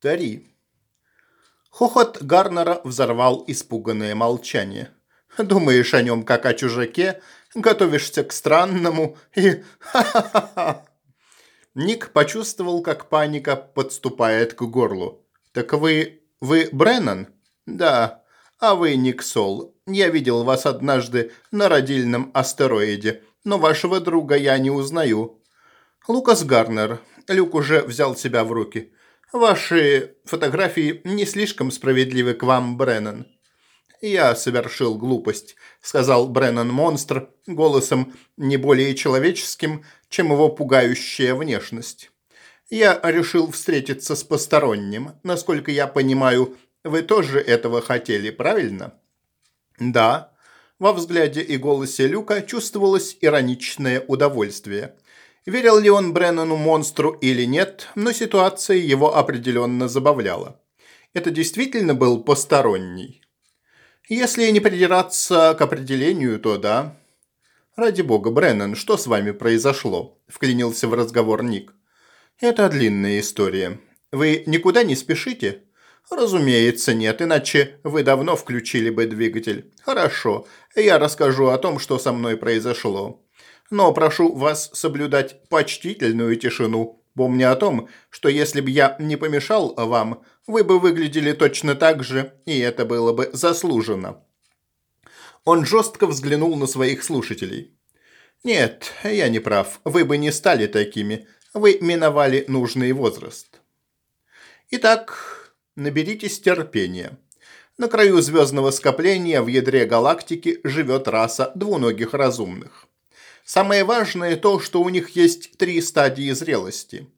Три. Хохот Гарнера взорвал испуганное молчание. «Думаешь о нем, как о чужаке, готовишься к странному и... Ха-ха-ха!» Ник почувствовал, как паника подступает к горлу. «Так вы... вы Бреннан?» «Да. А вы Ник Сол. Я видел вас однажды на родильном астероиде, но вашего друга я не узнаю». «Лукас Гарнер». Люк уже взял себя в руки. «Ваши фотографии не слишком справедливы к вам, Бреннан». «Я совершил глупость», — сказал Бреннан-монстр голосом не более человеческим, чем его пугающая внешность. «Я решил встретиться с посторонним. Насколько я понимаю, вы тоже этого хотели, правильно?» «Да». Во взгляде и голосе Люка чувствовалось ироничное удовольствие. Верил ли он Бреннану-монстру или нет, но ситуация его определенно забавляла. Это действительно был посторонний. Если не придираться к определению, то да. Ради бога, Бреннан, что с вами произошло? Вклинился в разговор Ник. Это длинная история. Вы никуда не спешите? Разумеется, нет, иначе вы давно включили бы двигатель. Хорошо, я расскажу о том, что со мной произошло. Но прошу вас соблюдать почтительную тишину, помня о том, что если бы я не помешал вам, вы бы выглядели точно так же, и это было бы заслуженно». Он жестко взглянул на своих слушателей. «Нет, я не прав. Вы бы не стали такими. Вы миновали нужный возраст. Итак, наберитесь терпения. На краю звездного скопления в ядре галактики живет раса двуногих разумных. Самое важное то, что у них есть три стадии зрелости.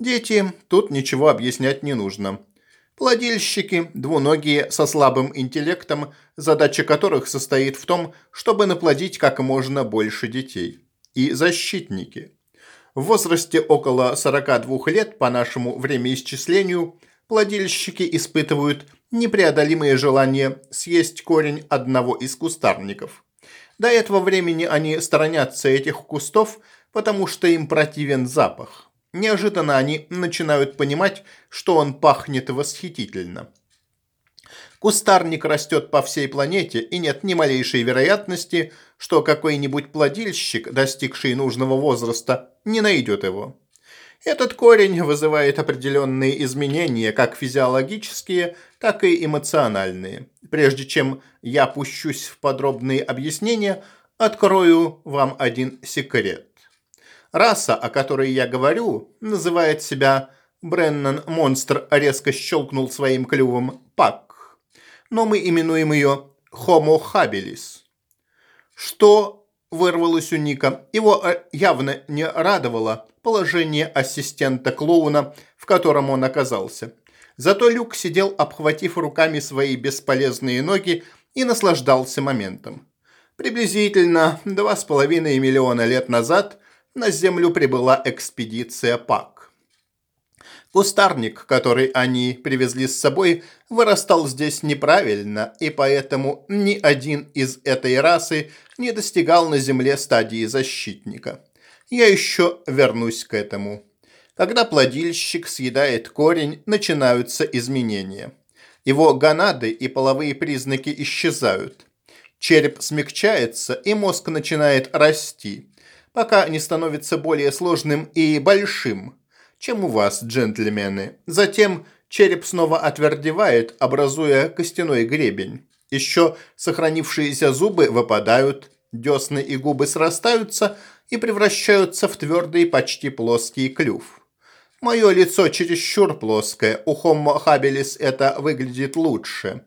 Дети, тут ничего объяснять не нужно. Плодильщики, двуногие со слабым интеллектом, задача которых состоит в том, чтобы наплодить как можно больше детей. И защитники. В возрасте около 42 лет по нашему времяисчислению плодильщики испытывают непреодолимое желание съесть корень одного из кустарников. До этого времени они сторонятся этих кустов, потому что им противен запах. Неожиданно они начинают понимать, что он пахнет восхитительно. Кустарник растет по всей планете, и нет ни малейшей вероятности, что какой-нибудь плодильщик, достигший нужного возраста, не найдет его. Этот корень вызывает определенные изменения, как физиологические, так и эмоциональные. Прежде чем я пущусь в подробные объяснения, открою вам один секрет. Раса, о которой я говорю, называет себя Бреннан Монстр резко щелкнул своим клювом Пак. Но мы именуем ее Homo habilis. Что вырвалось у Ника? Его э, явно не радовало положение ассистента клоуна, в котором он оказался. Зато Люк сидел, обхватив руками свои бесполезные ноги и наслаждался моментом. Приблизительно два с половиной миллиона лет назад на Землю прибыла экспедиция ПАК. Кустарник, который они привезли с собой, вырастал здесь неправильно, и поэтому ни один из этой расы не достигал на Земле стадии защитника. Я еще вернусь к этому. Когда плодильщик съедает корень, начинаются изменения. Его гонады и половые признаки исчезают. Череп смягчается, и мозг начинает расти пока не становится более сложным и большим, чем у вас, джентльмены. Затем череп снова отвердевает, образуя костяной гребень. Еще сохранившиеся зубы выпадают, десны и губы срастаются и превращаются в твердый, почти плоский клюв. Мое лицо чересчур плоское, у Homo habilis это выглядит лучше.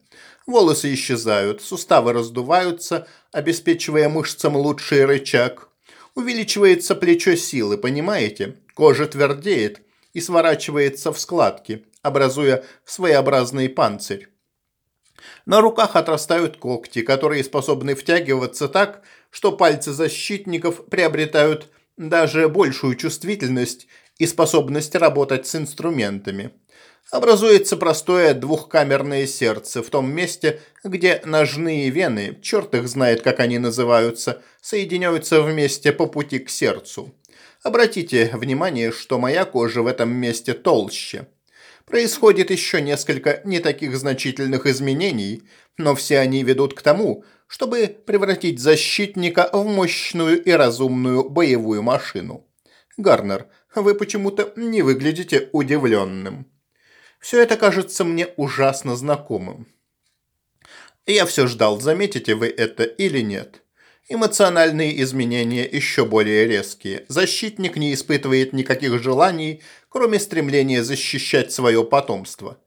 Волосы исчезают, суставы раздуваются, обеспечивая мышцам лучший рычаг. Увеличивается плечо силы, понимаете? Кожа твердеет и сворачивается в складки, образуя своеобразный панцирь. На руках отрастают когти, которые способны втягиваться так, что пальцы защитников приобретают даже большую чувствительность и способность работать с инструментами образуется простое двухкамерное сердце в том месте, где ножные вены, черт их знает, как они называются, соединяются вместе по пути к сердцу. Обратите внимание, что моя кожа в этом месте толще. Происходит еще несколько не таких значительных изменений, но все они ведут к тому, чтобы превратить защитника в мощную и разумную боевую машину. Гарнер, вы почему-то не выглядите удивленным. Все это кажется мне ужасно знакомым. Я все ждал, заметите вы это или нет. Эмоциональные изменения еще более резкие. Защитник не испытывает никаких желаний, кроме стремления защищать свое потомство.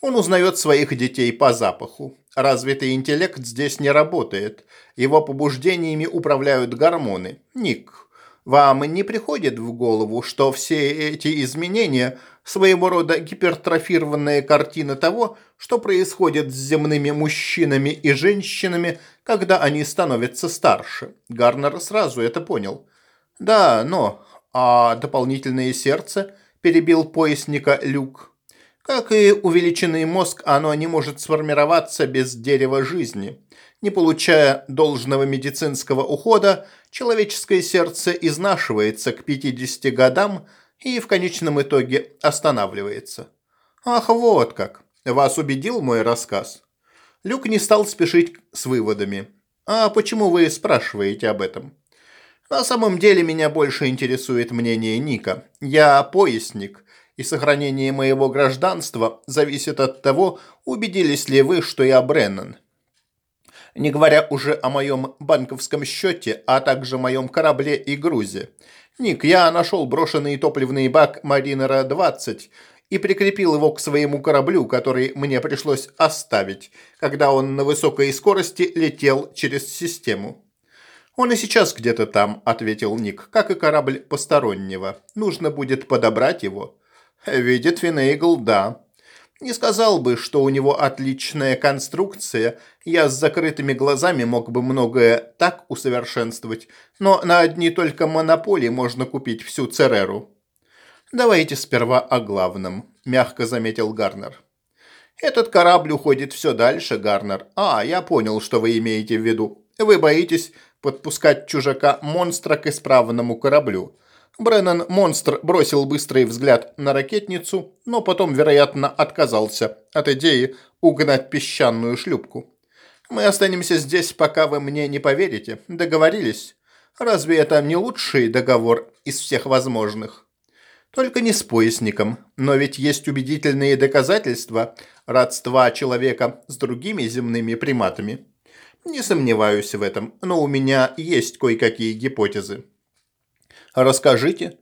Он узнает своих детей по запаху. Развитый интеллект здесь не работает. Его побуждениями управляют гормоны. Ник, вам не приходит в голову, что все эти изменения – своего рода гипертрофированная картина того, что происходит с земными мужчинами и женщинами, когда они становятся старше? Гарнер сразу это понял. «Да, но... А дополнительное сердце?» – перебил поясника Люк. Как и увеличенный мозг, оно не может сформироваться без дерева жизни. Не получая должного медицинского ухода, человеческое сердце изнашивается к 50 годам и в конечном итоге останавливается. Ах, вот как. Вас убедил мой рассказ? Люк не стал спешить с выводами. А почему вы спрашиваете об этом? На самом деле меня больше интересует мнение Ника. Я поясник, и сохранение моего гражданства зависит от того, убедились ли вы, что я Бреннан. Не говоря уже о моем банковском счете, а также моем корабле и грузе. Ник, я нашел брошенный топливный бак Маринера-20 и прикрепил его к своему кораблю, который мне пришлось оставить, когда он на высокой скорости летел через систему. «Он и сейчас где-то там», – ответил Ник, – «как и корабль постороннего. Нужно будет подобрать его». «Видит Финейгл, да». Не сказал бы, что у него отличная конструкция, я с закрытыми глазами мог бы многое так усовершенствовать, но на одни только монополии можно купить всю Цереру. «Давайте сперва о главном», – мягко заметил Гарнер. «Этот корабль уходит все дальше, Гарнер. А, я понял, что вы имеете в виду. Вы боитесь подпускать чужака-монстра к исправному кораблю. Бреннан Монстр бросил быстрый взгляд на ракетницу, но потом, вероятно, отказался от идеи угнать песчаную шлюпку. «Мы останемся здесь, пока вы мне не поверите. Договорились? Разве это не лучший договор из всех возможных?» «Только не с поясником, но ведь есть убедительные доказательства родства человека с другими земными приматами». «Не сомневаюсь в этом, но у меня есть кое-какие гипотезы». Расскажите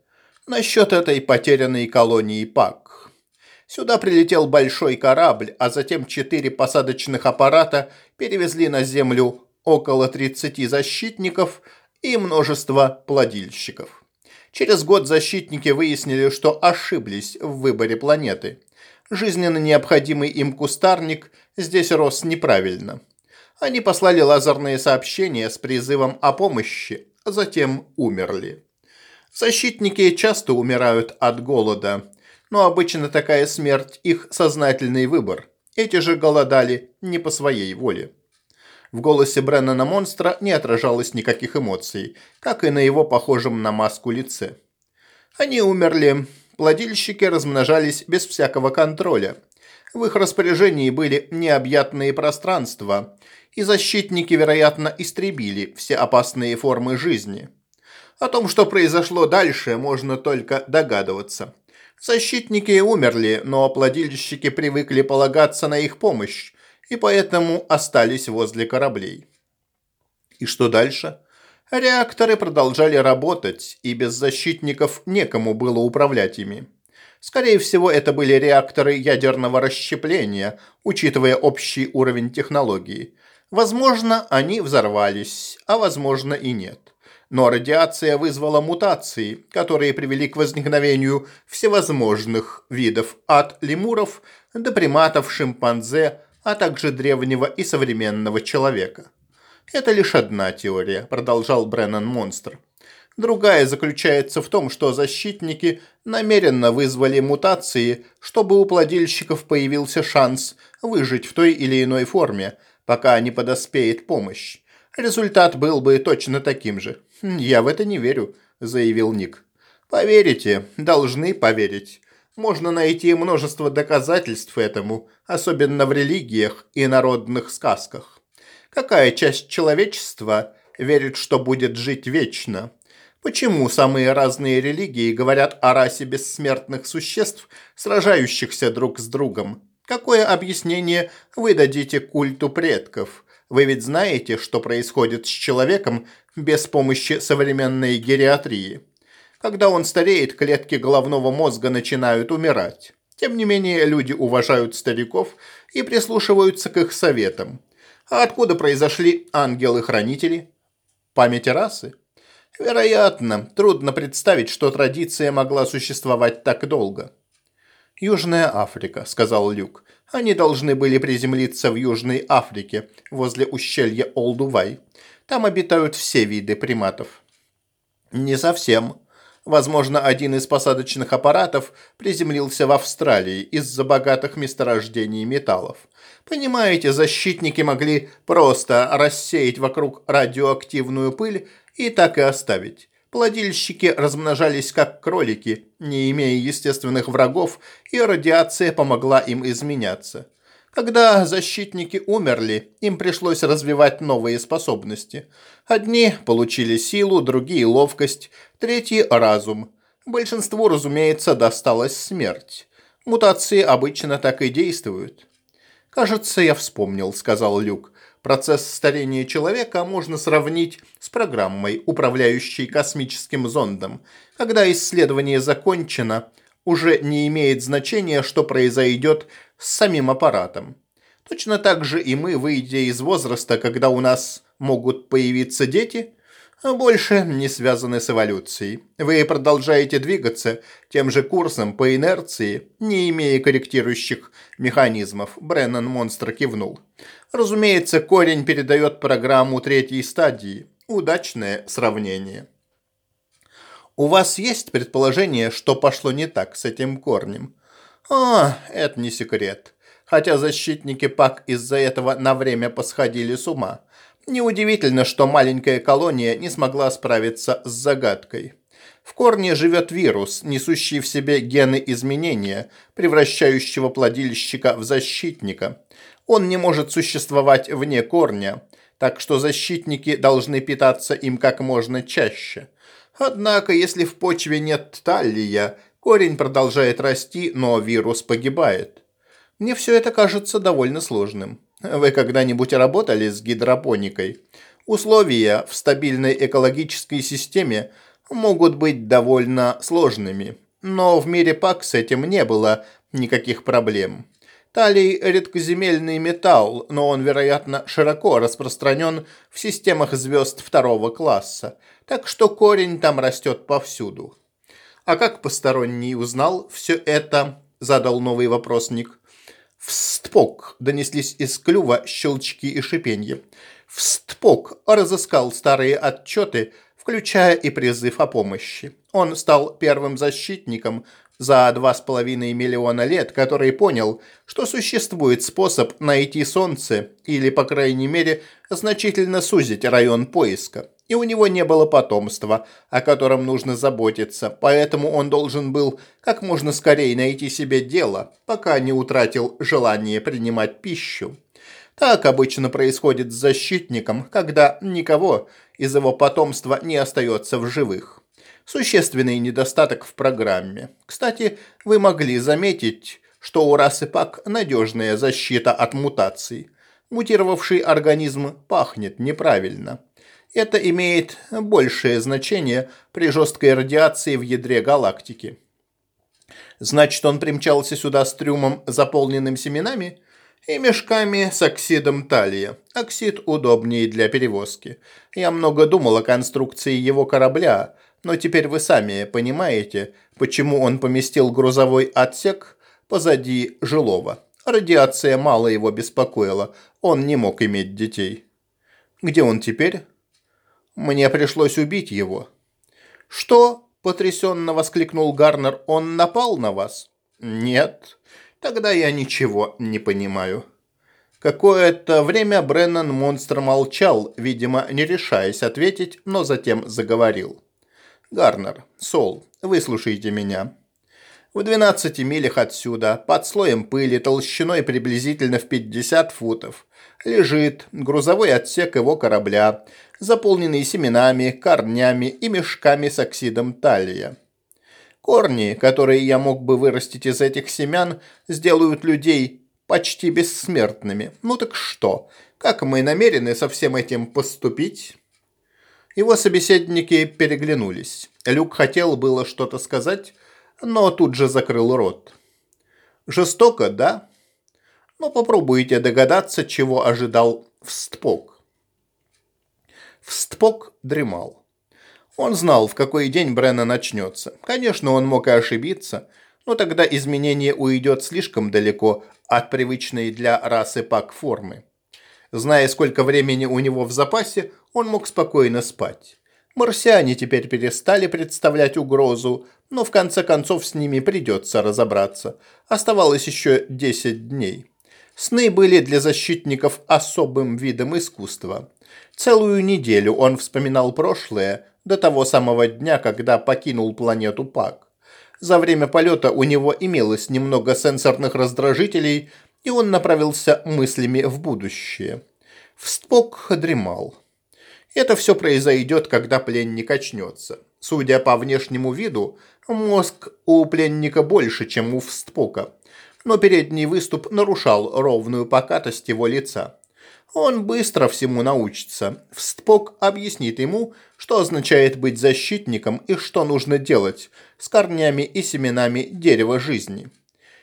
насчет этой потерянной колонии ПАК. Сюда прилетел большой корабль, а затем четыре посадочных аппарата перевезли на Землю около 30 защитников и множество плодильщиков. Через год защитники выяснили, что ошиблись в выборе планеты. Жизненно необходимый им кустарник здесь рос неправильно. Они послали лазерные сообщения с призывом о помощи, а затем умерли. Защитники часто умирают от голода, но обычно такая смерть – их сознательный выбор. Эти же голодали не по своей воле. В голосе Бреннана Монстра не отражалось никаких эмоций, как и на его похожем на маску лице. Они умерли. Плодильщики размножались без всякого контроля. В их распоряжении были необъятные пространства, и защитники, вероятно, истребили все опасные формы жизни – о том, что произошло дальше, можно только догадываться. Защитники умерли, но плодильщики привыкли полагаться на их помощь, и поэтому остались возле кораблей. И что дальше? Реакторы продолжали работать, и без защитников некому было управлять ими. Скорее всего, это были реакторы ядерного расщепления, учитывая общий уровень технологии. Возможно, они взорвались, а возможно и нет но радиация вызвала мутации, которые привели к возникновению всевозможных видов от лемуров до приматов, шимпанзе, а также древнего и современного человека. «Это лишь одна теория», – продолжал Бреннан Монстр. Другая заключается в том, что защитники намеренно вызвали мутации, чтобы у плодильщиков появился шанс выжить в той или иной форме, пока не подоспеет помощь. Результат был бы точно таким же. «Я в это не верю», – заявил Ник. «Поверите, должны поверить. Можно найти множество доказательств этому, особенно в религиях и народных сказках. Какая часть человечества верит, что будет жить вечно? Почему самые разные религии говорят о расе бессмертных существ, сражающихся друг с другом? Какое объяснение вы дадите культу предков? Вы ведь знаете, что происходит с человеком без помощи современной гериатрии. Когда он стареет, клетки головного мозга начинают умирать. Тем не менее, люди уважают стариков и прислушиваются к их советам. А откуда произошли ангелы-хранители? Память расы? Вероятно, трудно представить, что традиция могла существовать так долго. «Южная Африка», — сказал Люк. «Они должны были приземлиться в Южной Африке, возле ущелья Олдувай. Там обитают все виды приматов». «Не совсем. Возможно, один из посадочных аппаратов приземлился в Австралии из-за богатых месторождений металлов. Понимаете, защитники могли просто рассеять вокруг радиоактивную пыль и так и оставить. Плодильщики размножались как кролики, не имея естественных врагов, и радиация помогла им изменяться. Когда защитники умерли, им пришлось развивать новые способности. Одни получили силу, другие – ловкость, третьи – разум. Большинству, разумеется, досталась смерть. Мутации обычно так и действуют. «Кажется, я вспомнил», – сказал Люк. Процесс старения человека можно сравнить с программой, управляющей космическим зондом. Когда исследование закончено, уже не имеет значения, что произойдет с самим аппаратом. Точно так же и мы, выйдя из возраста, когда у нас могут появиться дети, больше не связаны с эволюцией. Вы продолжаете двигаться тем же курсом по инерции, не имея корректирующих механизмов. Бреннан Монстр кивнул. Разумеется, корень передает программу третьей стадии. Удачное сравнение. У вас есть предположение, что пошло не так с этим корнем? А, это не секрет. Хотя защитники ПАК из-за этого на время посходили с ума. Неудивительно, что маленькая колония не смогла справиться с загадкой. В корне живет вирус, несущий в себе гены изменения, превращающего плодильщика в защитника. Он не может существовать вне корня, так что защитники должны питаться им как можно чаще. Однако, если в почве нет таллия, корень продолжает расти, но вирус погибает. Мне все это кажется довольно сложным. Вы когда-нибудь работали с гидропоникой? Условия в стабильной экологической системе могут быть довольно сложными, но в мире ПАК с этим не было никаких проблем. Талий – редкоземельный металл, но он, вероятно, широко распространен в системах звезд второго класса, так что корень там растет повсюду. А как посторонний узнал все это, задал новый вопрос Ник. «Встпок!» – донеслись из клюва щелчки и шипенье. «Встпок!» – разыскал старые отчеты, включая и призыв о помощи. Он стал первым защитником, за два с половиной миллиона лет, который понял, что существует способ найти Солнце или, по крайней мере, значительно сузить район поиска. И у него не было потомства, о котором нужно заботиться, поэтому он должен был как можно скорее найти себе дело, пока не утратил желание принимать пищу. Так обычно происходит с защитником, когда никого из его потомства не остается в живых. Существенный недостаток в программе. Кстати, вы могли заметить, что у расы ПАК надежная защита от мутаций. Мутировавший организм пахнет неправильно. Это имеет большее значение при жесткой радиации в ядре галактики. Значит, он примчался сюда с трюмом, заполненным семенами, и мешками с оксидом талия. Оксид удобнее для перевозки. Я много думал о конструкции его корабля, но теперь вы сами понимаете, почему он поместил грузовой отсек позади жилого. Радиация мало его беспокоила, он не мог иметь детей. Где он теперь? Мне пришлось убить его. Что? Потрясенно воскликнул Гарнер. Он напал на вас? Нет. Тогда я ничего не понимаю. Какое-то время Бреннан Монстр молчал, видимо, не решаясь ответить, но затем заговорил. Гарнер, Сол, выслушайте меня. В 12 милях отсюда, под слоем пыли, толщиной приблизительно в 50 футов, лежит грузовой отсек его корабля, заполненный семенами, корнями и мешками с оксидом талия. Корни, которые я мог бы вырастить из этих семян, сделают людей почти бессмертными. Ну так что, как мы намерены со всем этим поступить? Его собеседники переглянулись. Люк хотел было что-то сказать, но тут же закрыл рот. Жестоко, да? Но попробуйте догадаться, чего ожидал Встпок. Встпок дремал. Он знал, в какой день Брена начнется. Конечно, он мог и ошибиться, но тогда изменение уйдет слишком далеко от привычной для расы пак формы. Зная, сколько времени у него в запасе, он мог спокойно спать. Марсиане теперь перестали представлять угрозу, но в конце концов с ними придется разобраться. Оставалось еще 10 дней. Сны были для защитников особым видом искусства. Целую неделю он вспоминал прошлое до того самого дня, когда покинул планету Пак. За время полета у него имелось немного сенсорных раздражителей, и он направился мыслями в будущее. Вспок дремал. Это все произойдет, когда пленник очнется. Судя по внешнему виду, мозг у пленника больше, чем у Встпока но передний выступ нарушал ровную покатость его лица. Он быстро всему научится. Встпок объяснит ему, что означает быть защитником и что нужно делать с корнями и семенами дерева жизни.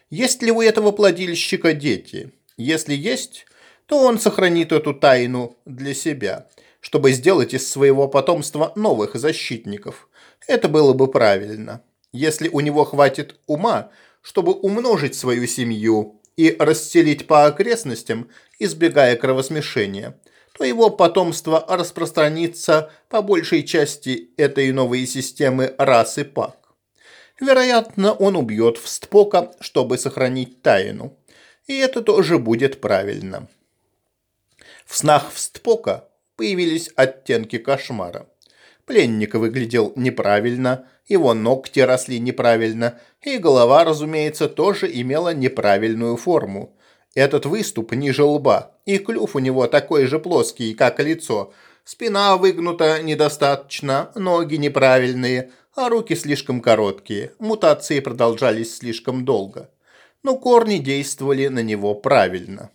Есть ли у этого плодильщика дети? Если есть, то он сохранит эту тайну для себя, чтобы сделать из своего потомства новых защитников. Это было бы правильно. Если у него хватит ума, чтобы умножить свою семью и расселить по окрестностям, избегая кровосмешения, то его потомство распространится по большей части этой новой системы расы Пак. Вероятно, он убьет Встпока, чтобы сохранить тайну. И это тоже будет правильно. В снах Встпока появились оттенки кошмара. Пленник выглядел неправильно, его ногти росли неправильно, и голова, разумеется, тоже имела неправильную форму. Этот выступ ниже лба, и клюв у него такой же плоский, как лицо. Спина выгнута недостаточно, ноги неправильные, а руки слишком короткие. Мутации продолжались слишком долго. Но корни действовали на него правильно.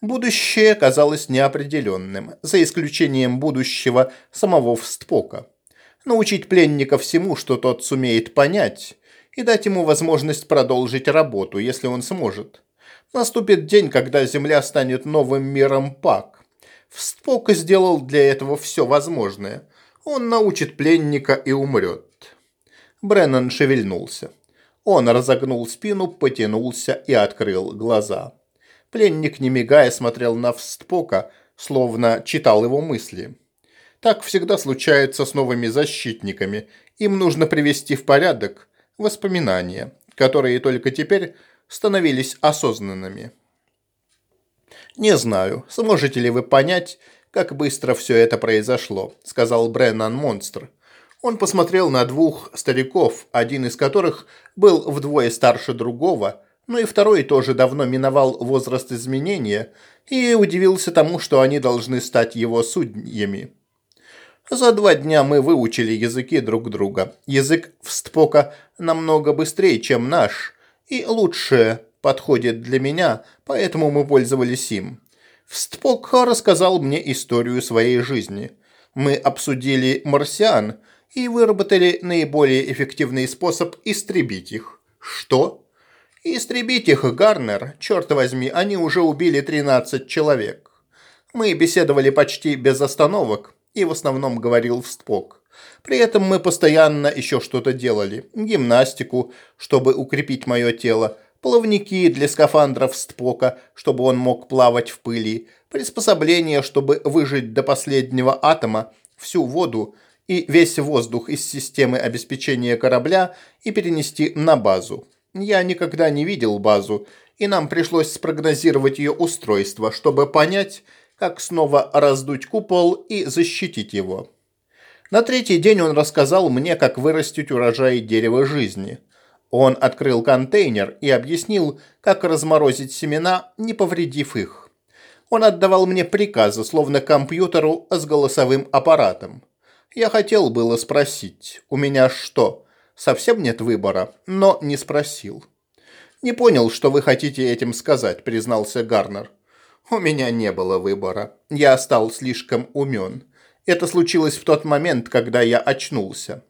Будущее казалось неопределенным, за исключением будущего самого Встпока научить пленника всему, что тот сумеет понять, и дать ему возможность продолжить работу, если он сможет. Наступит день, когда Земля станет новым миром Пак. Вспок сделал для этого все возможное. Он научит пленника и умрет. Бреннан шевельнулся. Он разогнул спину, потянулся и открыл глаза. Пленник, не мигая, смотрел на Встпока, словно читал его мысли. Так всегда случается с новыми защитниками. Им нужно привести в порядок воспоминания, которые только теперь становились осознанными. «Не знаю, сможете ли вы понять, как быстро все это произошло», – сказал Бреннан Монстр. Он посмотрел на двух стариков, один из которых был вдвое старше другого, но и второй тоже давно миновал возраст изменения и удивился тому, что они должны стать его судьями. За два дня мы выучили языки друг друга. Язык Встпока намного быстрее, чем наш, и лучше подходит для меня, поэтому мы пользовались им. Встпок рассказал мне историю своей жизни. Мы обсудили марсиан и выработали наиболее эффективный способ истребить их. Что? Истребить их, Гарнер, черт возьми, они уже убили 13 человек. Мы беседовали почти без остановок, и в основном говорил в стпок. При этом мы постоянно еще что-то делали. Гимнастику, чтобы укрепить мое тело, плавники для скафандров стпока, чтобы он мог плавать в пыли, приспособления, чтобы выжить до последнего атома всю воду и весь воздух из системы обеспечения корабля и перенести на базу. Я никогда не видел базу, и нам пришлось спрогнозировать ее устройство, чтобы понять, как снова раздуть купол и защитить его. На третий день он рассказал мне, как вырастить урожай дерева жизни. Он открыл контейнер и объяснил, как разморозить семена, не повредив их. Он отдавал мне приказы, словно компьютеру с голосовым аппаратом. Я хотел было спросить, у меня что, совсем нет выбора, но не спросил. «Не понял, что вы хотите этим сказать», – признался Гарнер. «У меня не было выбора. Я стал слишком умен. Это случилось в тот момент, когда я очнулся.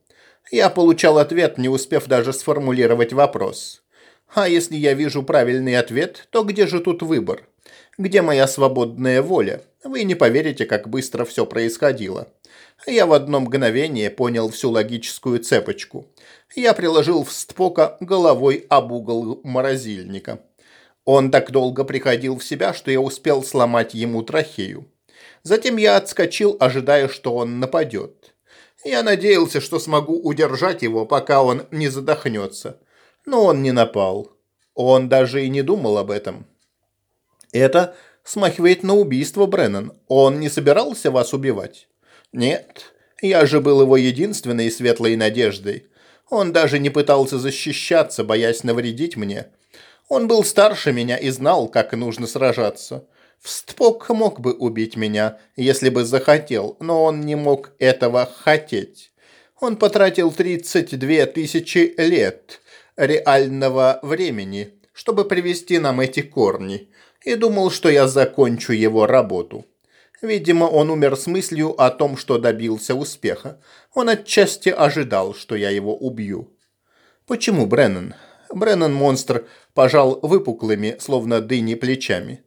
Я получал ответ, не успев даже сформулировать вопрос. А если я вижу правильный ответ, то где же тут выбор? Где моя свободная воля? Вы не поверите, как быстро все происходило. Я в одно мгновение понял всю логическую цепочку. Я приложил в стпока головой об угол морозильника. Он так долго приходил в себя, что я успел сломать ему трахею. Затем я отскочил, ожидая, что он нападет. Я надеялся, что смогу удержать его, пока он не задохнется. Но он не напал. Он даже и не думал об этом. Это смахивает на убийство, Бреннан. Он не собирался вас убивать? Нет. Я же был его единственной светлой надеждой. Он даже не пытался защищаться, боясь навредить мне. Он был старше меня и знал, как нужно сражаться. Встпок мог бы убить меня, если бы захотел, но он не мог этого хотеть. Он потратил 32 тысячи лет реального времени, чтобы привести нам эти корни, и думал, что я закончу его работу. Видимо, он умер с мыслью о том, что добился успеха. Он отчасти ожидал, что я его убью. Почему Бреннан? Бреннан монстр пожал выпуклыми, словно дыни плечами.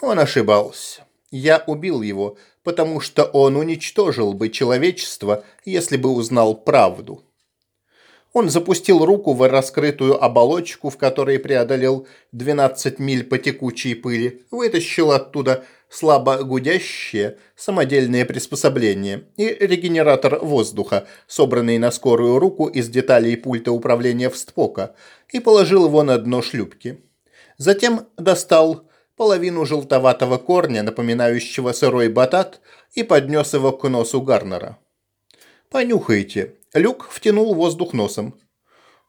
Он ошибался. Я убил его, потому что он уничтожил бы человечество, если бы узнал правду. Он запустил руку в раскрытую оболочку, в которой преодолел 12 миль по текучей пыли, вытащил оттуда слабо гудящее самодельное приспособление и регенератор воздуха, собранный на скорую руку из деталей пульта управления Встпока, и положил его на дно шлюпки. Затем достал половину желтоватого корня, напоминающего сырой батат, и поднес его к носу Гарнера. «Понюхайте». Люк втянул воздух носом.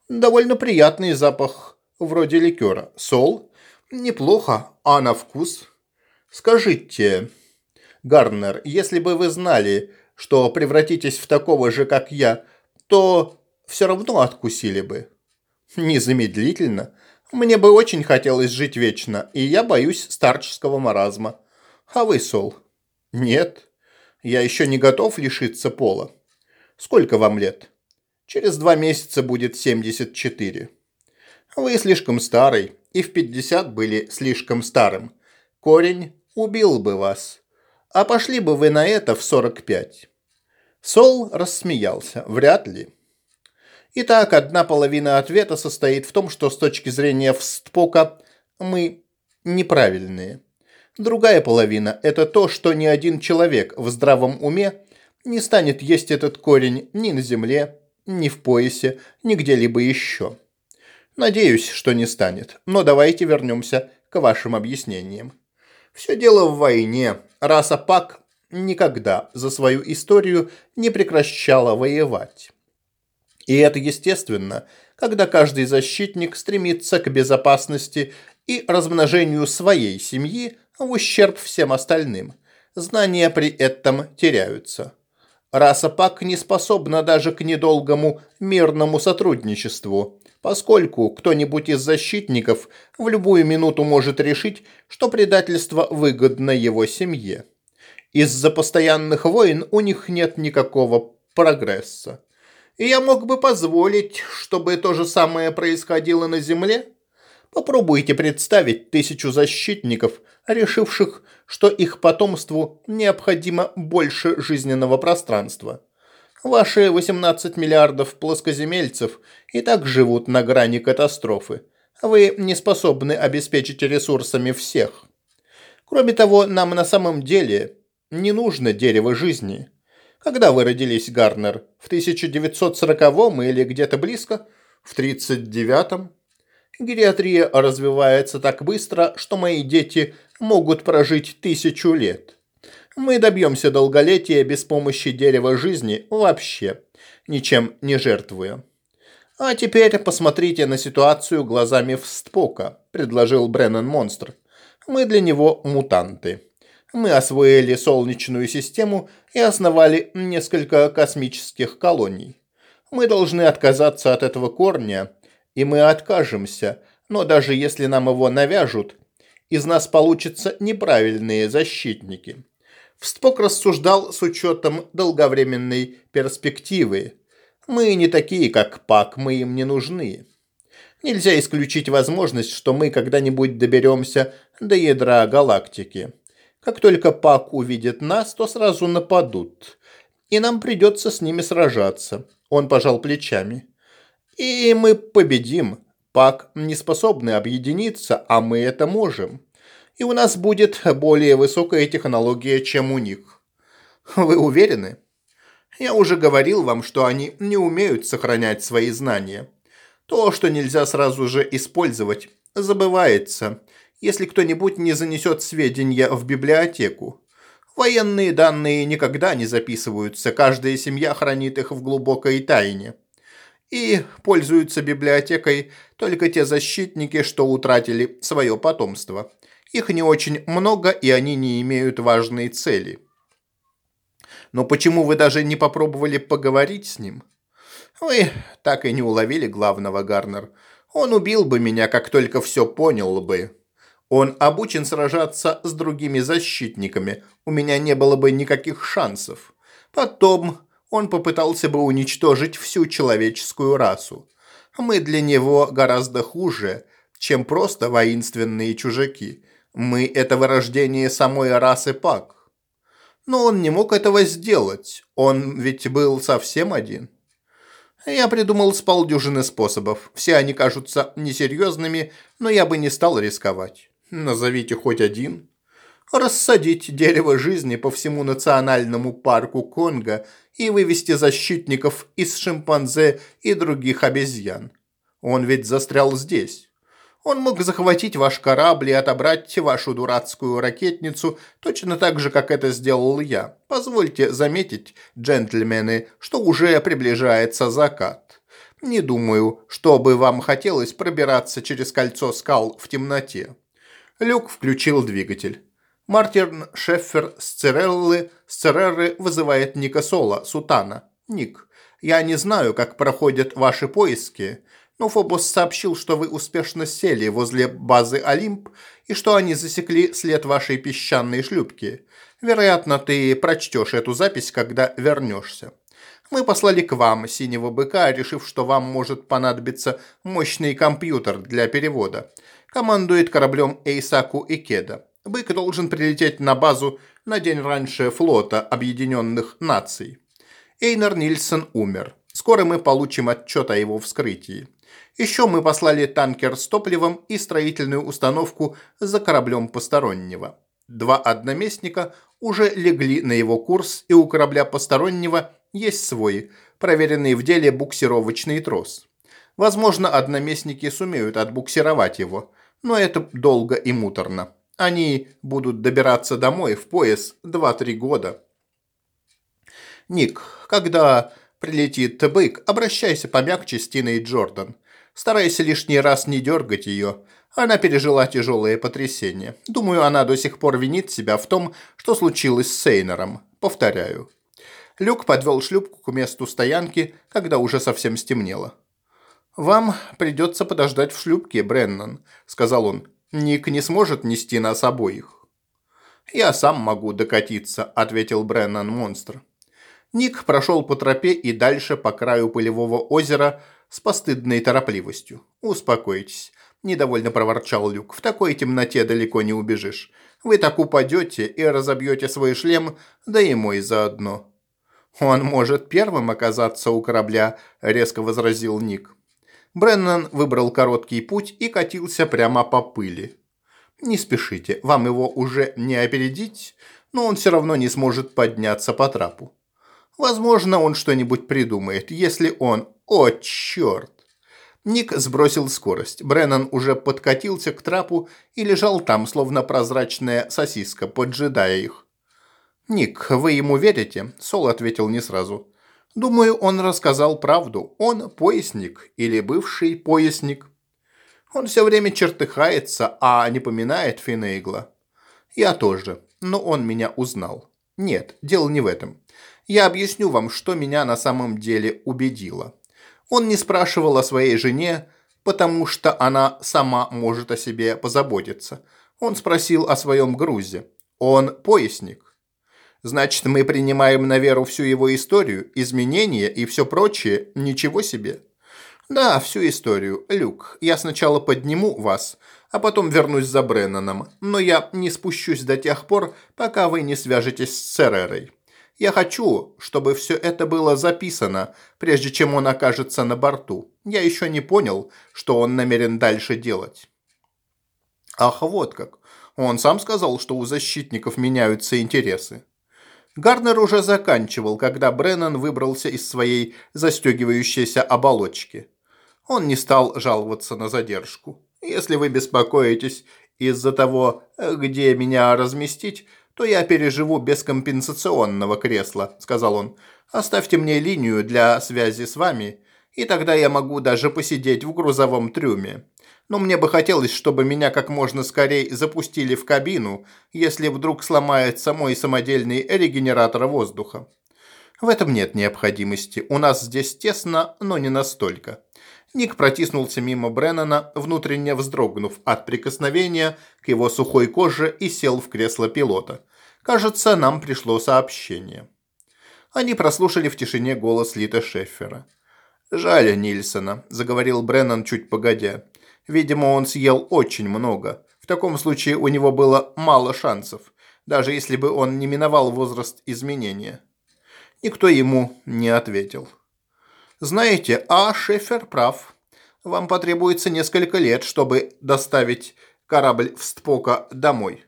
«Довольно приятный запах, вроде ликера. Сол? Неплохо. А на вкус?» «Скажите, Гарнер, если бы вы знали, что превратитесь в такого же, как я, то все равно откусили бы». «Незамедлительно. Мне бы очень хотелось жить вечно, и я боюсь старческого маразма. А вы, Сол? Нет. Я еще не готов лишиться пола. Сколько вам лет? Через два месяца будет 74. Вы слишком старый, и в 50 были слишком старым. Корень убил бы вас. А пошли бы вы на это в 45. Сол рассмеялся. Вряд ли. Итак, одна половина ответа состоит в том, что с точки зрения Встпока мы неправильные. Другая половина – это то, что ни один человек в здравом уме не станет есть этот корень ни на земле, ни в поясе, ни где-либо еще. Надеюсь, что не станет, но давайте вернемся к вашим объяснениям. Все дело в войне. Раса Пак никогда за свою историю не прекращала воевать. И это естественно, когда каждый защитник стремится к безопасности и размножению своей семьи в ущерб всем остальным. Знания при этом теряются. Раса Пак не способна даже к недолгому мирному сотрудничеству, поскольку кто-нибудь из защитников в любую минуту может решить, что предательство выгодно его семье. Из-за постоянных войн у них нет никакого прогресса. И я мог бы позволить, чтобы то же самое происходило на Земле? Попробуйте представить тысячу защитников, решивших, что их потомству необходимо больше жизненного пространства. Ваши 18 миллиардов плоскоземельцев и так живут на грани катастрофы. Вы не способны обеспечить ресурсами всех. Кроме того, нам на самом деле не нужно дерево жизни – когда вы родились, Гарнер? В 1940-м или где-то близко? В 39-м? Гериатрия развивается так быстро, что мои дети могут прожить тысячу лет. Мы добьемся долголетия без помощи дерева жизни вообще, ничем не жертвуя. «А теперь посмотрите на ситуацию глазами Встпока», – предложил Бреннан Монстр. «Мы для него мутанты. Мы освоили Солнечную систему и основали несколько космических колоний. Мы должны отказаться от этого корня, и мы откажемся, но даже если нам его навяжут, из нас получатся неправильные защитники». Встпок рассуждал с учетом долговременной перспективы, мы не такие, как Пак, мы им не нужны. Нельзя исключить возможность, что мы когда-нибудь доберемся до ядра галактики. Как только Пак увидит нас, то сразу нападут. И нам придется с ними сражаться. Он пожал плечами. И мы победим. Пак не способны объединиться, а мы это можем. И у нас будет более высокая технология, чем у них. Вы уверены? Я уже говорил вам, что они не умеют сохранять свои знания. То, что нельзя сразу же использовать, забывается, если кто-нибудь не занесет сведения в библиотеку. Военные данные никогда не записываются, каждая семья хранит их в глубокой тайне. И пользуются библиотекой только те защитники, что утратили свое потомство. Их не очень много, и они не имеют важной цели – но почему вы даже не попробовали поговорить с ним? Вы так и не уловили главного, Гарнер. Он убил бы меня, как только все понял бы. Он обучен сражаться с другими защитниками. У меня не было бы никаких шансов. Потом он попытался бы уничтожить всю человеческую расу. Мы для него гораздо хуже, чем просто воинственные чужаки. Мы – это вырождение самой расы Пак. Но он не мог этого сделать. Он ведь был совсем один. Я придумал с полдюжины способов. Все они кажутся несерьезными, но я бы не стал рисковать. Назовите хоть один. Рассадить дерево жизни по всему национальному парку Конго и вывести защитников из шимпанзе и других обезьян. Он ведь застрял здесь. Он мог захватить ваш корабль и отобрать вашу дурацкую ракетницу точно так же, как это сделал я. Позвольте заметить, джентльмены, что уже приближается закат. Не думаю, чтобы вам хотелось пробираться через кольцо скал в темноте. Люк включил двигатель. Мартин Шеффер с Цереллы, с Цереры вызывает Ника Соло, Сутана. Ник, я не знаю, как проходят ваши поиски, но Фобос сообщил, что вы успешно сели возле базы Олимп и что они засекли след вашей песчаной шлюпки. Вероятно, ты прочтешь эту запись, когда вернешься. Мы послали к вам синего быка, решив, что вам может понадобиться мощный компьютер для перевода. Командует кораблем Эйсаку Икеда. Бык должен прилететь на базу на день раньше флота Объединенных Наций. Эйнер Нильсон умер. Скоро мы получим отчет о его вскрытии. Еще мы послали танкер с топливом и строительную установку за кораблем постороннего. Два одноместника уже легли на его курс, и у корабля постороннего есть свой, проверенный в деле буксировочный трос. Возможно, одноместники сумеют отбуксировать его, но это долго и муторно. Они будут добираться домой в пояс 2-3 года. Ник, когда прилетит бык, обращайся помягче с Тиной Джордан стараясь лишний раз не дергать ее. Она пережила тяжелое потрясение. Думаю, она до сих пор винит себя в том, что случилось с Сейнером. Повторяю. Люк подвел шлюпку к месту стоянки, когда уже совсем стемнело. «Вам придется подождать в шлюпке, Бреннан», – сказал он. «Ник не сможет нести нас обоих». «Я сам могу докатиться», – ответил Бреннан монстр. Ник прошел по тропе и дальше по краю пылевого озера – с постыдной торопливостью. «Успокойтесь», – недовольно проворчал Люк. «В такой темноте далеко не убежишь. Вы так упадете и разобьете свой шлем, да и мой заодно». «Он может первым оказаться у корабля», – резко возразил Ник. Бреннан выбрал короткий путь и катился прямо по пыли. «Не спешите, вам его уже не опередить, но он все равно не сможет подняться по трапу. Возможно, он что-нибудь придумает, если он «О, черт!» Ник сбросил скорость. Бреннан уже подкатился к трапу и лежал там, словно прозрачная сосиска, поджидая их. «Ник, вы ему верите?» Сол ответил не сразу. Думаю, он рассказал правду. Он поясник или бывший поясник. Он все время чертыхается, а не поминает Финейгла. Я тоже, но он меня узнал. Нет, дело не в этом. Я объясню вам, что меня на самом деле убедило. Он не спрашивал о своей жене, потому что она сама может о себе позаботиться. Он спросил о своем грузе. Он поясник. Значит, мы принимаем на веру всю его историю, изменения и все прочее. Ничего себе. Да, всю историю. Люк, я сначала подниму вас, а потом вернусь за Бреннаном. Но я не спущусь до тех пор, пока вы не свяжетесь с Церерой. Я хочу, чтобы все это было записано, прежде чем он окажется на борту. Я еще не понял, что он намерен дальше делать. Ах, вот как. Он сам сказал, что у защитников меняются интересы. Гарнер уже заканчивал, когда Бреннан выбрался из своей застегивающейся оболочки. Он не стал жаловаться на задержку. «Если вы беспокоитесь из-за того, где меня разместить, то я переживу без компенсационного кресла», – сказал он. «Оставьте мне линию для связи с вами, и тогда я могу даже посидеть в грузовом трюме. Но мне бы хотелось, чтобы меня как можно скорее запустили в кабину, если вдруг сломается мой самодельный регенератор воздуха. В этом нет необходимости. У нас здесь тесно, но не настолько. Ник протиснулся мимо Бреннана, внутренне вздрогнув от прикосновения к его сухой коже и сел в кресло пилота. Кажется, нам пришло сообщение. Они прослушали в тишине голос Лита Шеффера. «Жаль Нильсона», – заговорил Бреннан чуть погодя. «Видимо, он съел очень много. В таком случае у него было мало шансов, даже если бы он не миновал возраст изменения». Никто ему не ответил. «Знаете, а Шефер прав. Вам потребуется несколько лет, чтобы доставить корабль в Стпока домой».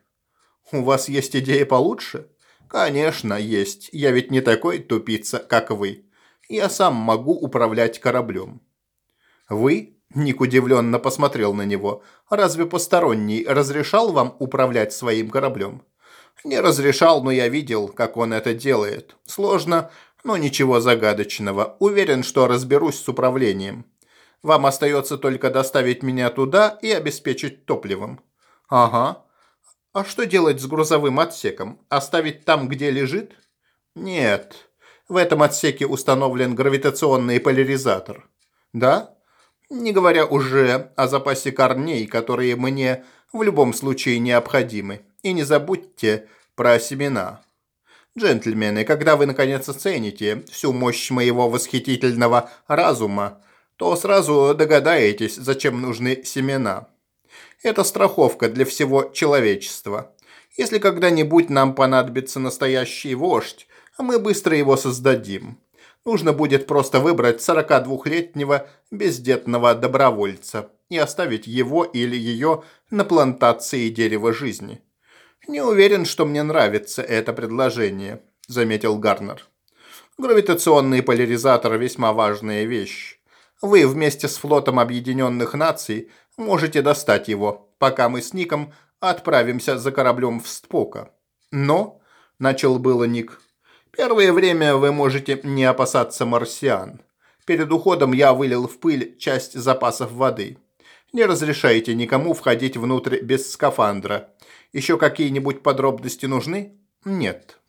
«У вас есть идея получше?» «Конечно, есть. Я ведь не такой тупица, как вы. Я сам могу управлять кораблем». «Вы?» – Ник удивленно посмотрел на него. «Разве посторонний разрешал вам управлять своим кораблем?» «Не разрешал, но я видел, как он это делает. Сложно, но ничего загадочного. Уверен, что разберусь с управлением. Вам остается только доставить меня туда и обеспечить топливом». «Ага. А что делать с грузовым отсеком? Оставить там, где лежит?» «Нет. В этом отсеке установлен гравитационный поляризатор». «Да?» Не говоря уже о запасе корней, которые мне в любом случае необходимы. И не забудьте про семена. Джентльмены, когда вы наконец оцените всю мощь моего восхитительного разума, то сразу догадаетесь, зачем нужны семена. Это страховка для всего человечества. Если когда-нибудь нам понадобится настоящий вождь, мы быстро его создадим. Нужно будет просто выбрать 42-летнего бездетного добровольца и оставить его или ее на плантации дерева жизни. «Не уверен, что мне нравится это предложение», – заметил Гарнер. «Гравитационный поляризатор – весьма важная вещь. Вы вместе с флотом Объединенных Наций можете достать его, пока мы с Ником отправимся за кораблем в Стпока. Но, – начал было Ник, – первое время вы можете не опасаться марсиан. Перед уходом я вылил в пыль часть запасов воды. Не разрешайте никому входить внутрь без скафандра. Еще какие-нибудь подробности нужны? Нет.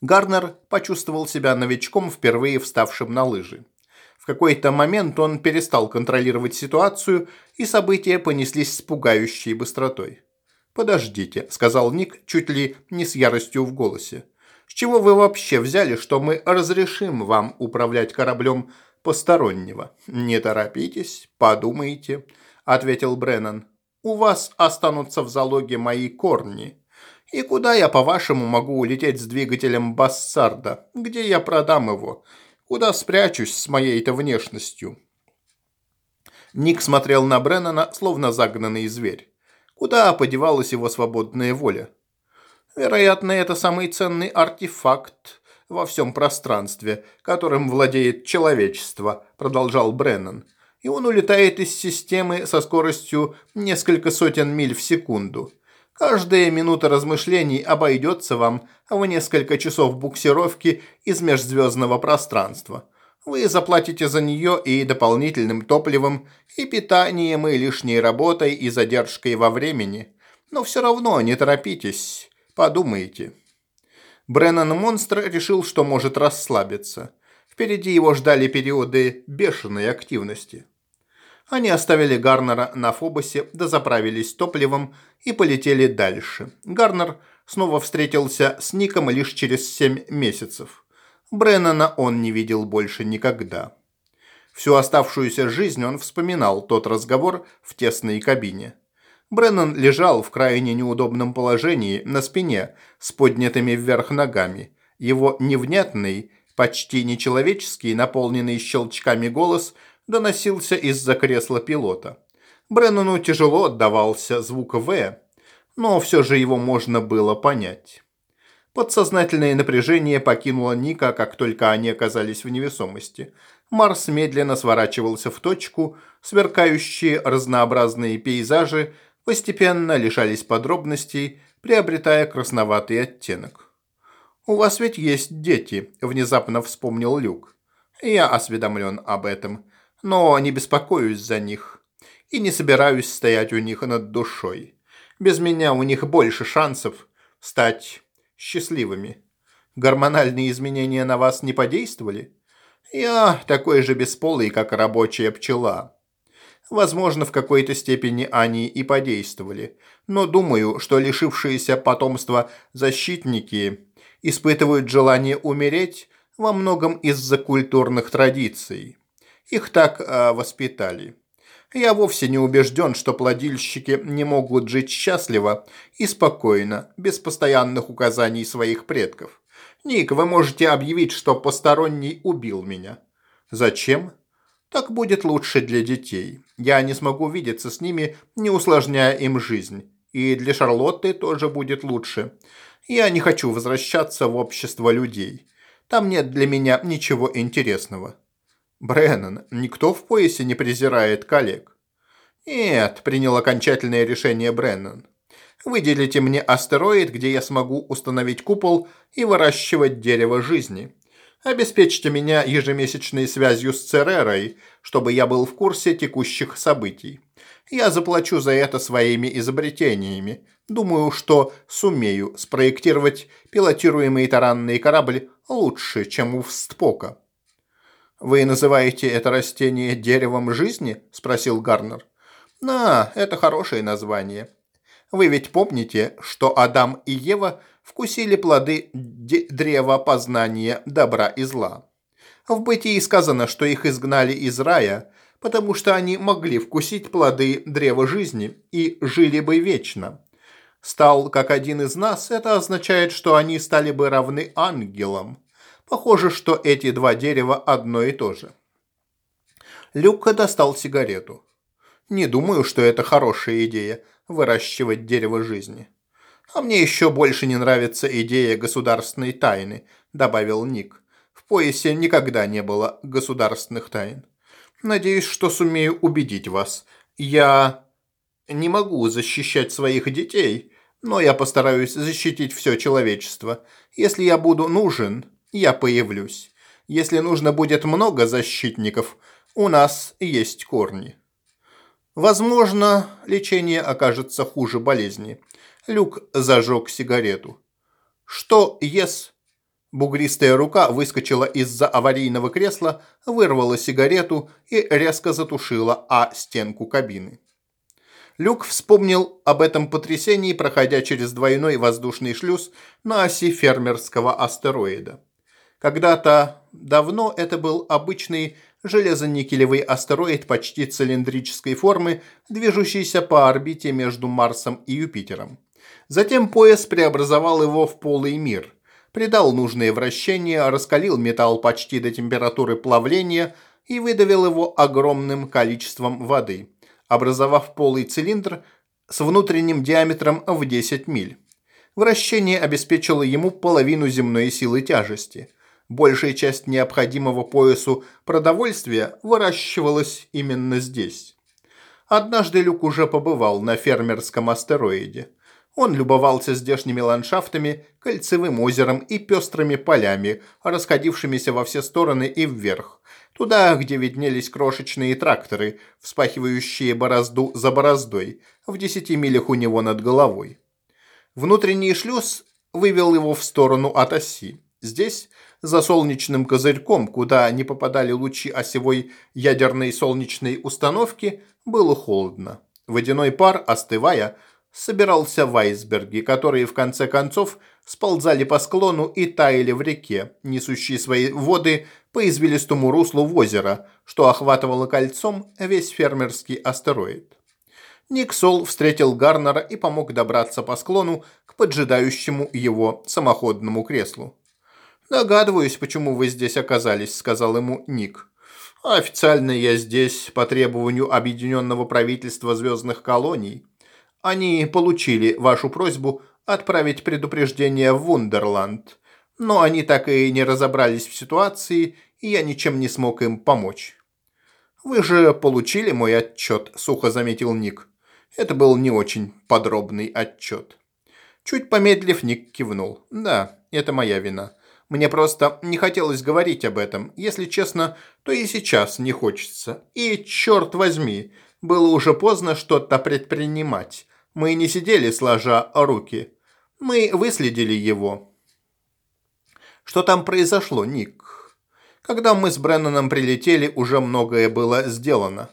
Гарнер почувствовал себя новичком, впервые вставшим на лыжи. В какой-то момент он перестал контролировать ситуацию, и события понеслись с пугающей быстротой. «Подождите», – сказал Ник чуть ли не с яростью в голосе. «С чего вы вообще взяли, что мы разрешим вам управлять кораблем постороннего?» «Не торопитесь, подумайте», – ответил Бреннан. «У вас останутся в залоге мои корни. И куда я, по-вашему, могу улететь с двигателем Бассарда? Где я продам его? Куда спрячусь с моей-то внешностью?» Ник смотрел на Бреннана, словно загнанный зверь. Куда подевалась его свободная воля? Вероятно, это самый ценный артефакт во всем пространстве, которым владеет человечество, продолжал Бреннан. И он улетает из системы со скоростью несколько сотен миль в секунду. Каждая минута размышлений обойдется вам в несколько часов буксировки из межзвездного пространства. Вы заплатите за нее и дополнительным топливом, и питанием, и лишней работой, и задержкой во времени. Но все равно не торопитесь, подумайте. Бреннан Монстр решил, что может расслабиться. Впереди его ждали периоды бешеной активности. Они оставили Гарнера на Фобосе, дозаправились топливом и полетели дальше. Гарнер снова встретился с Ником лишь через семь месяцев. Бреннана он не видел больше никогда. Всю оставшуюся жизнь он вспоминал тот разговор в тесной кабине. Бреннан лежал в крайне неудобном положении на спине с поднятыми вверх ногами. Его невнятный, почти нечеловеческий, наполненный щелчками голос – доносился из-за кресла пилота. Бреннану тяжело отдавался звук «В», но все же его можно было понять. Подсознательное напряжение покинуло Ника, как только они оказались в невесомости. Марс медленно сворачивался в точку, сверкающие разнообразные пейзажи постепенно лишались подробностей, приобретая красноватый оттенок. «У вас ведь есть дети», – внезапно вспомнил Люк. «Я осведомлен об этом но не беспокоюсь за них. И не собираюсь стоять у них над душой. Без меня у них больше шансов стать счастливыми. Гормональные изменения на вас не подействовали? Я такой же бесполый, как рабочая пчела. Возможно, в какой-то степени они и подействовали, но думаю, что лишившиеся потомства защитники испытывают желание умереть во многом из-за культурных традиций. Их так э, воспитали. Я вовсе не убежден, что плодильщики не могут жить счастливо и спокойно, без постоянных указаний своих предков. Ник, вы можете объявить, что посторонний убил меня. Зачем? Так будет лучше для детей. Я не смогу видеться с ними, не усложняя им жизнь. И для Шарлотты тоже будет лучше. Я не хочу возвращаться в общество людей. Там нет для меня ничего интересного. Бреннан, никто в поясе не презирает коллег. Нет, принял окончательное решение Бреннан. Выделите мне астероид, где я смогу установить купол и выращивать дерево жизни. Обеспечьте меня ежемесячной связью с Церерой, чтобы я был в курсе текущих событий. Я заплачу за это своими изобретениями. Думаю, что сумею спроектировать пилотируемый таранный корабль лучше, чем у Встпока. «Вы называете это растение деревом жизни?» – спросил Гарнер. «Да, это хорошее название. Вы ведь помните, что Адам и Ева вкусили плоды древа познания добра и зла. В бытии сказано, что их изгнали из рая, потому что они могли вкусить плоды древа жизни и жили бы вечно. Стал как один из нас, это означает, что они стали бы равны ангелам. Похоже, что эти два дерева одно и то же. Люка достал сигарету. Не думаю, что это хорошая идея – выращивать дерево жизни. А мне еще больше не нравится идея государственной тайны, добавил Ник. В поясе никогда не было государственных тайн. Надеюсь, что сумею убедить вас. Я не могу защищать своих детей, но я постараюсь защитить все человечество. Если я буду нужен, я появлюсь. Если нужно будет много защитников, у нас есть корни. Возможно, лечение окажется хуже болезни. Люк зажег сигарету. Что ес? Бугристая рука выскочила из-за аварийного кресла, вырвала сигарету и резко затушила А стенку кабины. Люк вспомнил об этом потрясении, проходя через двойной воздушный шлюз на оси фермерского астероида. Когда-то давно это был обычный железоникелевый астероид почти цилиндрической формы, движущийся по орбите между Марсом и Юпитером. Затем пояс преобразовал его в полый мир, придал нужные вращения, раскалил металл почти до температуры плавления и выдавил его огромным количеством воды, образовав полый цилиндр с внутренним диаметром в 10 миль. Вращение обеспечило ему половину земной силы тяжести – Большая часть необходимого поясу продовольствия выращивалась именно здесь. Однажды Люк уже побывал на фермерском астероиде. Он любовался здешними ландшафтами, кольцевым озером и пестрыми полями, расходившимися во все стороны и вверх. Туда, где виднелись крошечные тракторы, вспахивающие борозду за бороздой, в десяти милях у него над головой. Внутренний шлюз вывел его в сторону от оси. Здесь, за солнечным козырьком, куда не попадали лучи осевой ядерной солнечной установки, было холодно. Водяной пар, остывая, собирался в айсберги, которые в конце концов сползали по склону и таяли в реке, несущие свои воды по извилистому руслу в озеро, что охватывало кольцом весь фермерский астероид. Ник Сол встретил Гарнера и помог добраться по склону к поджидающему его самоходному креслу. «Догадываюсь, почему вы здесь оказались», – сказал ему Ник. «Официально я здесь по требованию Объединенного правительства звездных колоний», они получили вашу просьбу отправить предупреждение в Вундерланд, но они так и не разобрались в ситуации, и я ничем не смог им помочь. «Вы же получили мой отчет», – сухо заметил Ник. Это был не очень подробный отчет. Чуть помедлив, Ник кивнул. «Да, это моя вина. Мне просто не хотелось говорить об этом. Если честно, то и сейчас не хочется. И, черт возьми, было уже поздно что-то предпринимать. Мы не сидели сложа руки. Мы выследили его. Что там произошло, Ник? Когда мы с Бренноном прилетели, уже многое было сделано.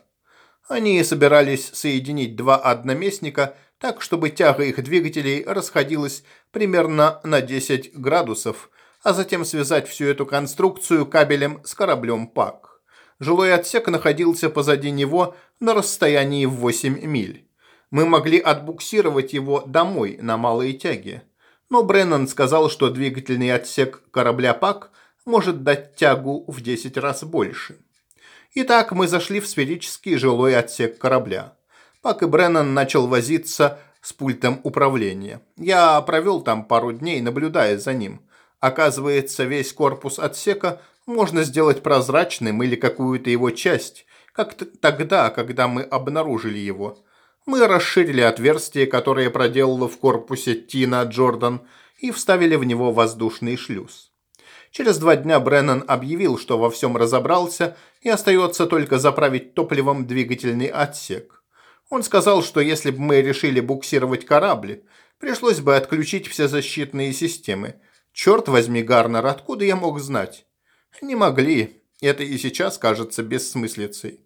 Они собирались соединить два одноместника так, чтобы тяга их двигателей расходилась примерно на 10 градусов, а затем связать всю эту конструкцию кабелем с кораблем ПАК. Жилой отсек находился позади него на расстоянии в 8 миль мы могли отбуксировать его домой на малые тяги. Но Бреннан сказал, что двигательный отсек корабля ПАК может дать тягу в 10 раз больше. Итак, мы зашли в сферический жилой отсек корабля. Пак и Бреннан начал возиться с пультом управления. Я провел там пару дней, наблюдая за ним. Оказывается, весь корпус отсека можно сделать прозрачным или какую-то его часть, как тогда, когда мы обнаружили его – мы расширили отверстие, которое проделала в корпусе Тина Джордан, и вставили в него воздушный шлюз. Через два дня Бреннан объявил, что во всем разобрался и остается только заправить топливом двигательный отсек. Он сказал, что если бы мы решили буксировать корабли, пришлось бы отключить все защитные системы. Черт возьми, Гарнер, откуда я мог знать? Не могли. Это и сейчас кажется бессмыслицей.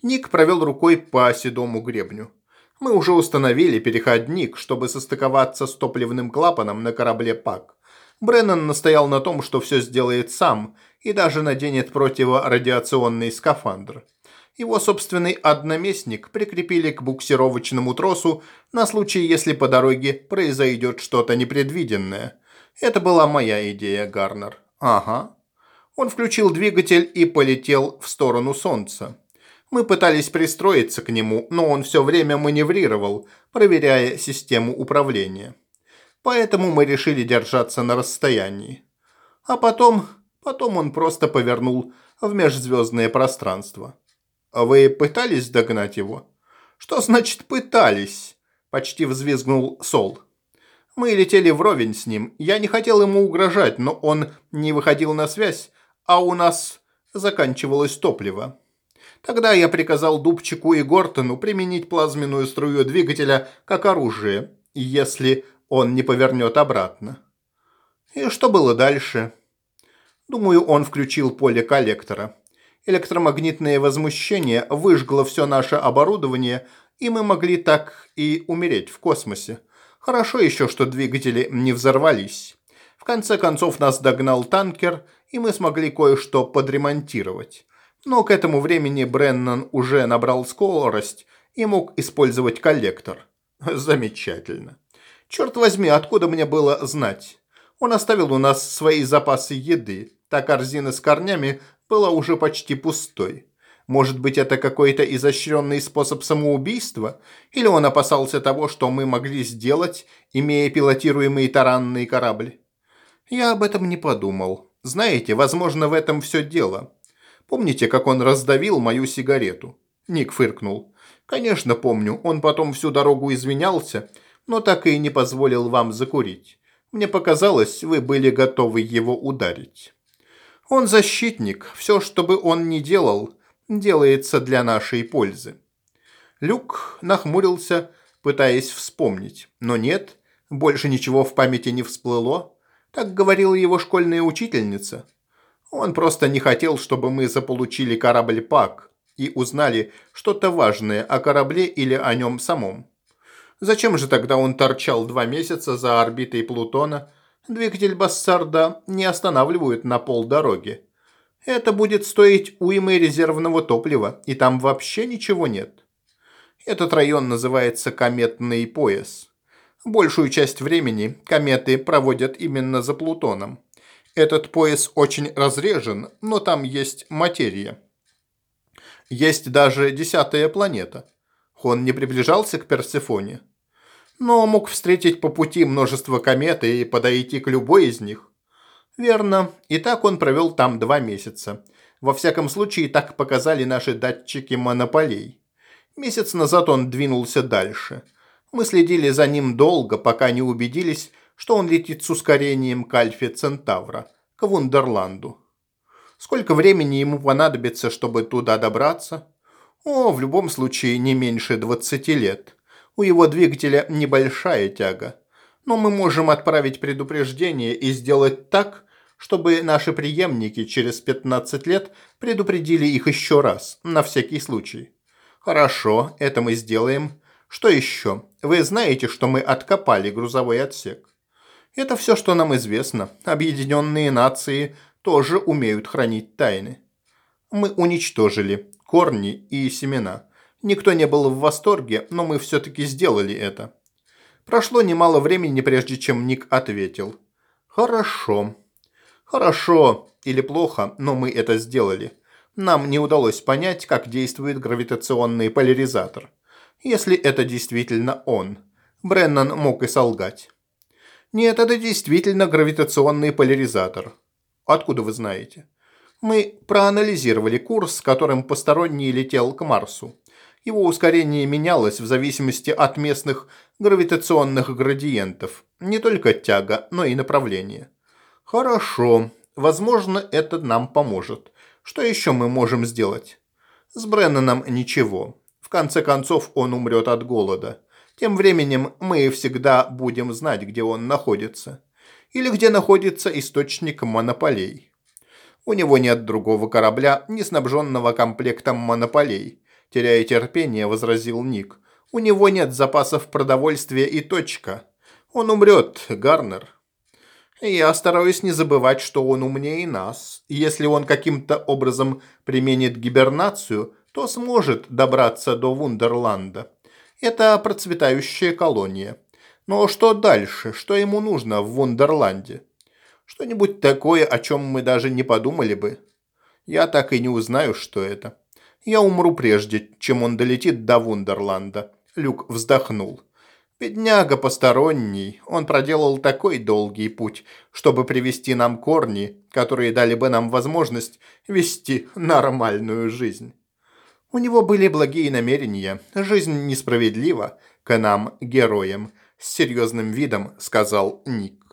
Ник провел рукой по седому гребню. Мы уже установили переходник, чтобы состыковаться с топливным клапаном на корабле ПАК. Бреннан настоял на том, что все сделает сам и даже наденет противорадиационный скафандр. Его собственный одноместник прикрепили к буксировочному тросу на случай, если по дороге произойдет что-то непредвиденное. Это была моя идея, Гарнер. Ага. Он включил двигатель и полетел в сторону Солнца. Мы пытались пристроиться к нему, но он все время маневрировал, проверяя систему управления. Поэтому мы решили держаться на расстоянии. А потом, потом он просто повернул в межзвездное пространство. А вы пытались догнать его? Что значит пытались? Почти взвизгнул Сол. Мы летели вровень с ним. Я не хотел ему угрожать, но он не выходил на связь, а у нас заканчивалось топливо. Тогда я приказал Дубчику и Гортону применить плазменную струю двигателя как оружие, если он не повернет обратно. И что было дальше? Думаю, он включил поле коллектора. Электромагнитное возмущение выжгло все наше оборудование, и мы могли так и умереть в космосе. Хорошо еще, что двигатели не взорвались. В конце концов нас догнал танкер, и мы смогли кое-что подремонтировать. Но к этому времени Бреннан уже набрал скорость и мог использовать коллектор. Замечательно. Черт возьми, откуда мне было знать? Он оставил у нас свои запасы еды. Та корзина с корнями была уже почти пустой. Может быть, это какой-то изощренный способ самоубийства? Или он опасался того, что мы могли сделать, имея пилотируемый таранный корабль? Я об этом не подумал. Знаете, возможно, в этом все дело. Помните, как он раздавил мою сигарету?» Ник фыркнул. «Конечно помню. Он потом всю дорогу извинялся. но так и не позволил вам закурить. Мне показалось, вы были готовы его ударить. Он защитник, все, что бы он ни делал, делается для нашей пользы. Люк нахмурился, пытаясь вспомнить, но нет, больше ничего в памяти не всплыло. Так говорила его школьная учительница. Он просто не хотел, чтобы мы заполучили корабль ПАК и узнали что-то важное о корабле или о нем самом. Зачем же тогда он торчал два месяца за орбитой Плутона? Двигатель Бассарда не останавливают на полдороги. Это будет стоить уймы резервного топлива, и там вообще ничего нет. Этот район называется кометный пояс. Большую часть времени кометы проводят именно за Плутоном. Этот пояс очень разрежен, но там есть материя. Есть даже десятая планета. Он не приближался к Персефоне, но мог встретить по пути множество комет и подойти к любой из них. Верно, и так он провел там два месяца. Во всяком случае, так показали наши датчики монополей. Месяц назад он двинулся дальше. Мы следили за ним долго, пока не убедились, что он летит с ускорением к Альфе Центавра, к Вундерланду. Сколько времени ему понадобится, чтобы туда добраться? О, в любом случае не меньше 20 лет. У его двигателя небольшая тяга. Но мы можем отправить предупреждение и сделать так, чтобы наши преемники через 15 лет предупредили их еще раз, на всякий случай. Хорошо, это мы сделаем. Что еще? Вы знаете, что мы откопали грузовой отсек? Это все, что нам известно. Объединенные нации тоже умеют хранить тайны. Мы уничтожили корни и семена. Никто не был в восторге, но мы все-таки сделали это. Прошло немало времени, прежде чем Ник ответил. «Хорошо. Хорошо или плохо, но мы это сделали. Нам не удалось понять, как действует гравитационный поляризатор. Если это действительно он. Бреннан мог и солгать. Нет, это действительно гравитационный поляризатор. Откуда вы знаете? Мы проанализировали курс, которым посторонний летел к Марсу. Его ускорение менялось в зависимости от местных гравитационных градиентов. Не только тяга, но и направление. Хорошо. Возможно, это нам поможет. Что еще мы можем сделать? С Бреннаном ничего. В конце концов, он умрет от голода. Тем временем мы всегда будем знать, где он находится или где находится источник монополей. У него нет другого корабля, не снабженного комплектом монополей. Теряя терпение, возразил Ник. У него нет запасов продовольствия и точка. Он умрет, Гарнер. Я стараюсь не забывать, что он умнее нас. Если он каким-то образом применит гибернацию, то сможет добраться до Вундерланда. Это процветающая колония. Но что дальше? Что ему нужно в Вундерланде? Что-нибудь такое, о чем мы даже не подумали бы. Я так и не узнаю, что это. Я умру прежде, чем он долетит до Вундерланда. Люк вздохнул. Бедняга посторонний, он проделал такой долгий путь, чтобы привести нам корни, которые дали бы нам возможность вести нормальную жизнь. У него были благие намерения, жизнь несправедлива к нам, героям, с серьезным видом сказал Ник.